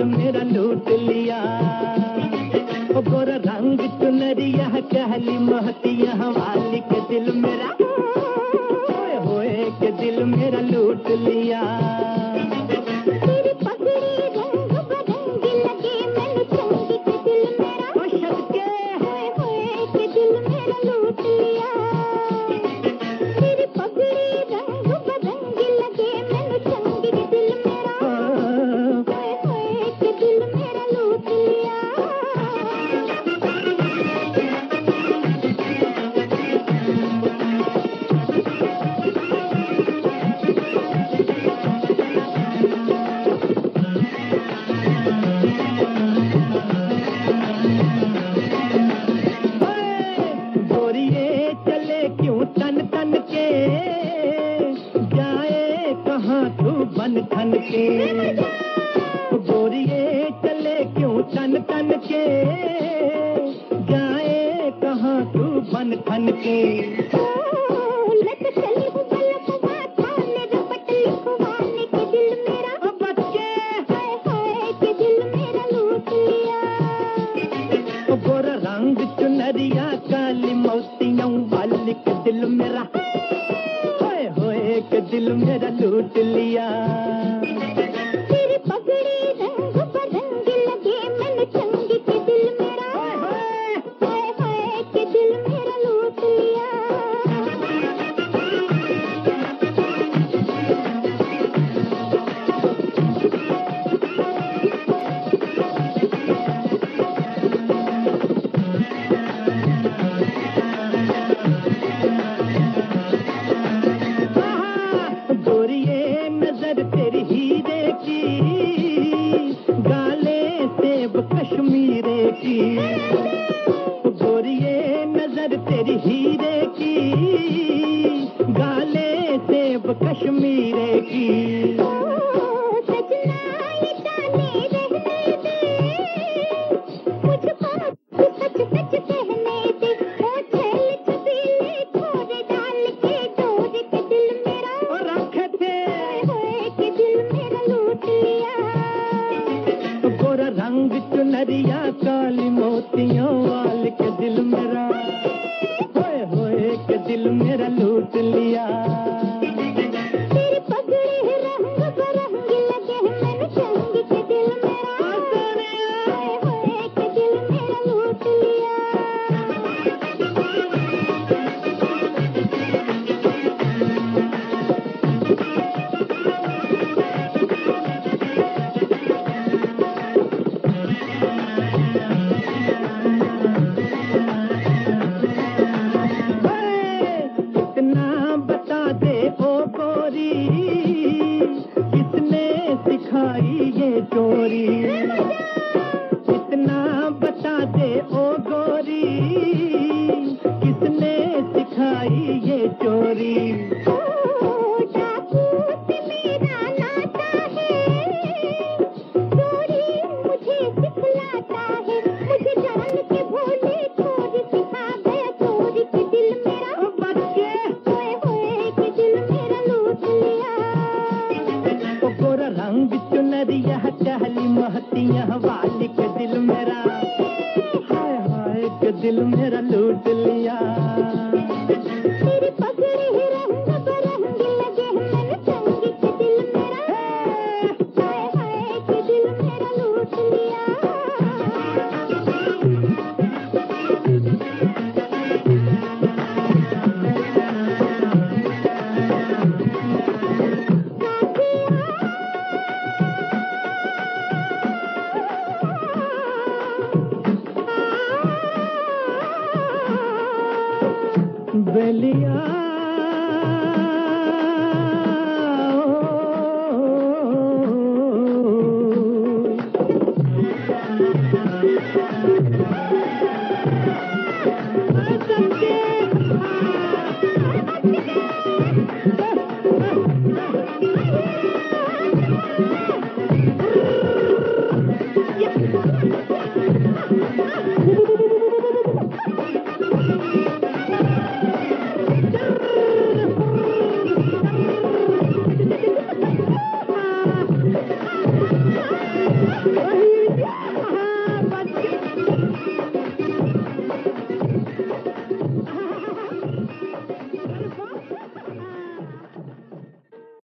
हाथ लूट लिया। ओ रंग चुनरिया कहली महतिया वाली के दिल मेरा। होए के दिल मेरा लूट लिया। थन तन के। गोरिए चले क्यों तन तन के? जाए कहाँ तू बन थन के? लूट लिया। तेरी पगड़ी गाले सेब कश्मीरे की। गोरिये नज़र तेरी की गाले सेब कश्मीरे की। गोर रंग चुनरिया काली मोतियों वाल के दिल मेरा, होए होए के दिल मेरा लूट लिया। उठाई ये चोरी। कितना बता दे ओ गोरी किसने सिखाई ये चोरी? लूटी यह वालिक दिल मेरा। हाय हाय के दिल मेरा लूट लिया। बलिया Yeah.